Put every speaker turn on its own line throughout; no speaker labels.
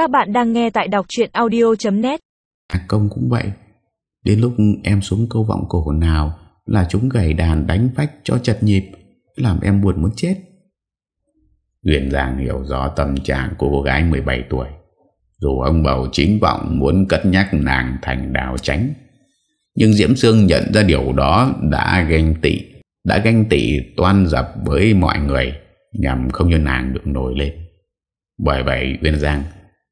Các bạn đang nghe tại đọc chuyện audio.net
À công cũng vậy. Đến lúc em xuống câu vọng cổ nào Là chúng gầy đàn đánh phách cho chật nhịp Làm em buồn muốn chết. Huyền Giang hiểu rõ tâm trạng của cô gái 17 tuổi. Dù ông bầu chính vọng muốn cất nhắc nàng thành đào tránh Nhưng Diễm Sương nhận ra điều đó đã ganh tị Đã ganh tị toan dập với mọi người Nhằm không cho nàng được nổi lên. Bởi vậy Huyền Giang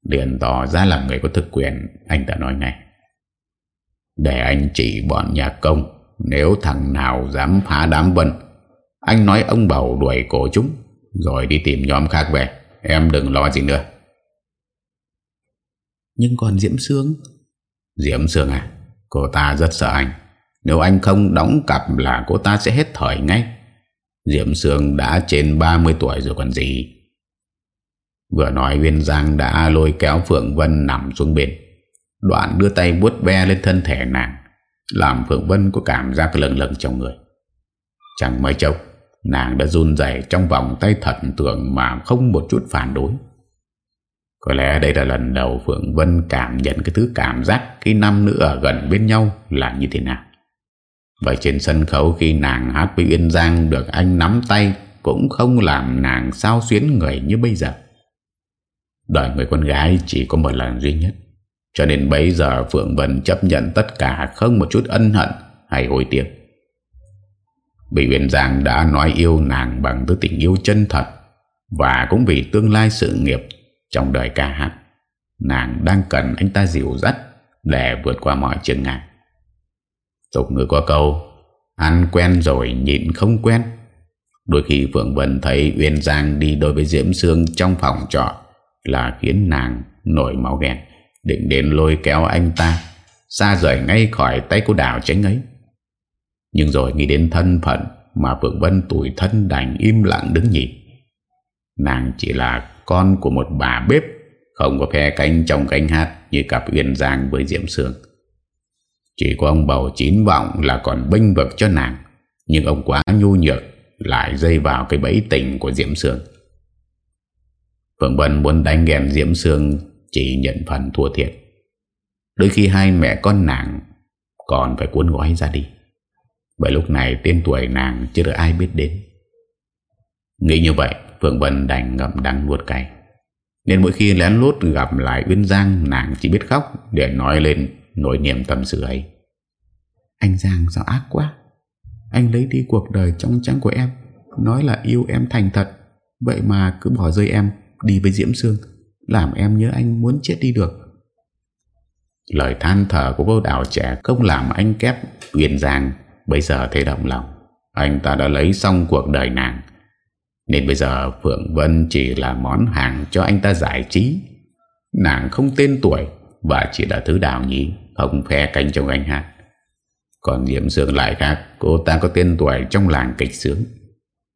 liền tỏ ra là người có thực quyền Anh ta nói ngay. Để anh chỉ bọn nhà công Nếu thằng nào dám phá đám vân Anh nói ông bầu đuổi cổ chúng Rồi đi tìm nhóm khác về. Em đừng lo gì nữa. Nhưng còn Diễm Sương? Diễm Sương à? Cô ta rất sợ anh. Nếu anh không đóng cặp là cô ta sẽ hết thời ngay. Diễm Sương đã trên 30 tuổi rồi còn gì Vừa nói Viên Giang đã lôi kéo Phượng Vân nằm xuống bên. Đoạn đưa tay vuốt ve lên thân thể nàng, Làm Phượng Vân có cảm giác lần lần trong người. Chẳng mấy chốc, Nàng đã run dày trong vòng tay thật tưởng Mà không một chút phản đối. Có lẽ đây là lần đầu Phượng Vân cảm nhận cái thứ cảm giác Khi năm nữ ở gần bên nhau là như thế nào. Vậy trên sân khấu khi nàng hát với Yên Giang Được anh nắm tay Cũng không làm nàng sao xuyến người như bây giờ. Đời người con gái chỉ có một lần duy nhất. Cho nên bây giờ Phượng Vân chấp nhận tất cả Không một chút ân hận hay hối tiếc. Vì Huyền Giang đã nói yêu nàng Bằng thứ tình yêu chân thật Và cũng vì tương lai sự nghiệp Trong đời ca hát, Nàng đang cần anh ta dịu dắt Để vượt qua mọi trường ngại. Tục ngữ có câu, Ăn quen rồi nhịn không quen. Đôi khi Phượng Vân thấy Uyên Giang đi đôi với Diễm Sương trong phòng trọ là khiến nàng nổi máu ghen. Định đến lôi kéo anh ta, xa rời ngay khỏi tay cô đào tránh ấy. Nhưng rồi nghĩ đến thân phận mà Phượng Vân tuổi thân đành im lặng đứng nhìn. Nàng chỉ là con của một bà bếp, không có phe cánh trong cánh hát như cặp Uyên Giang với Diễm Sương. Chỉ có ông bầu chín vọng là còn bênh vực cho nàng, nhưng ông quá nhu nhược, lại dây vào cái bẫy tình của Diễm Sương. Phượng Vân muốn đánh ghen Diễm Sương, Chỉ nhận phần thua thiệt. Đôi khi hai mẹ con nàng Còn phải cuốn gói ra đi. Bởi lúc này tên tuổi nàng Chưa được ai biết đến. Nghĩ như vậy, Phượng Vân đành ngậm đắng nuốt cay. Nên mỗi khi lén lút gặp lại Uyên Giang, Nàng chỉ biết khóc Để nói lên nỗi niềm tâm sự ấy. Anh Giang sao ác quá. Anh lấy đi cuộc đời trong trắng của em, Nói là yêu em thành thật. Vậy mà cứ bỏ rơi em đi với Diễm Sương, Làm em nhớ anh muốn chết đi được. Lời than thở của cô đào trẻ Không làm anh kép Uyên Giang Bây giờ thấy động lòng. Anh ta đã lấy xong cuộc đời nàng, Nên bây giờ Phượng Vân chỉ là món hàng cho anh ta giải trí. Nàng không tên tuổi Và chỉ là thứ đào nhí, Không phe canh trong anh hát. Còn Diễm Sương lại khác, Cô ta có tên tuổi trong làng kịch sướng.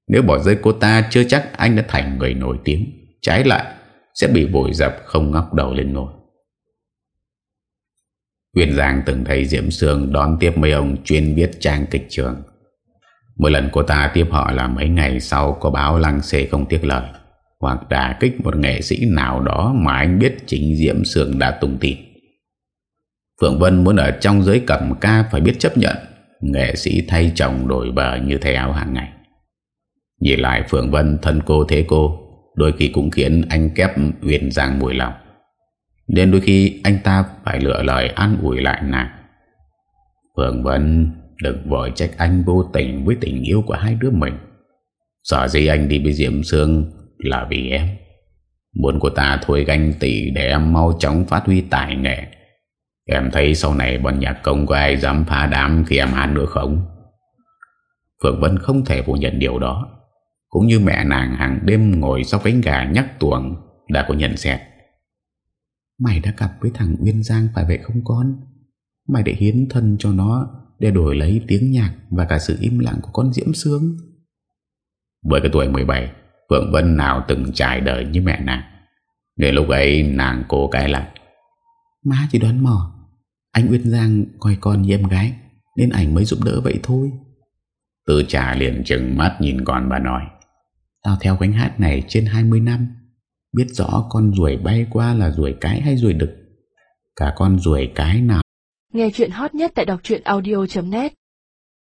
Nếu bỏ rơi cô ta, Chưa chắc anh đã thành người nổi tiếng. Trái lại, Sẽ bị bội dập không ngóc đầu lên nổi Huyền Giang từng thấy Diễm Sương đón tiếp mấy ông chuyên viết trang kịch trường. Mỗi lần cô ta tiếp họ là mấy ngày sau có báo lăng xê không tiếc lời, hoặc đả kích một nghệ sĩ nào đó mà anh biết chính Diễm Sương đã tung tin. Phượng Vân muốn ở trong giới cầm ca phải biết chấp nhận, nghệ sĩ thay chồng đổi bờ như thay áo hàng ngày. Nhìn lại Phượng Vân, thân cô thế cô Đôi khi cũng khiến anh kép Huyền Giang mùi lòng. Nên đôi khi anh ta phải lựa lời an ủi lại nàng. Phượng Vân Đừng vội trách anh vô tình với tình yêu của hai đứa mình. Sợ gì anh đi với Diễm Sương Là vì em. Muốn của ta thôi ganh tị Để em mau chóng phát huy tài nghệ. Em thấy sau này bọn nhạc công có ai dám phá đám khi em hát nữa không? Phượng Vân không thể phủ nhận điều đó cũng như mẹ nàng hàng đêm ngồi sau cánh gà nhắc tuồng Đã có nhận xét. Mày đã cặp với thằng Uyên Giang phải vậy không con? Mày để hiến thân cho nó Để đổi lấy tiếng nhạc Và cả sự im lặng của con Diễm Sương. Với cái tuổi 17 Phượng Vân nào từng trải đời như mẹ nàng. Nên lúc ấy nàng cố cái lại. Má chỉ đoán mò Anh Uyên Giang coi con như em gái Nên ảnh mới giúp đỡ vậy thôi. Từ trà liền chừng mắt nhìn con bà nói Tao theo gánh hát này trên 20 năm, Biết rõ con ruồi bay qua là ruồi cái hay ruồi đực. Cả con ruồi cái nào
Nghe chuyện hot nhất tại đọc audio.net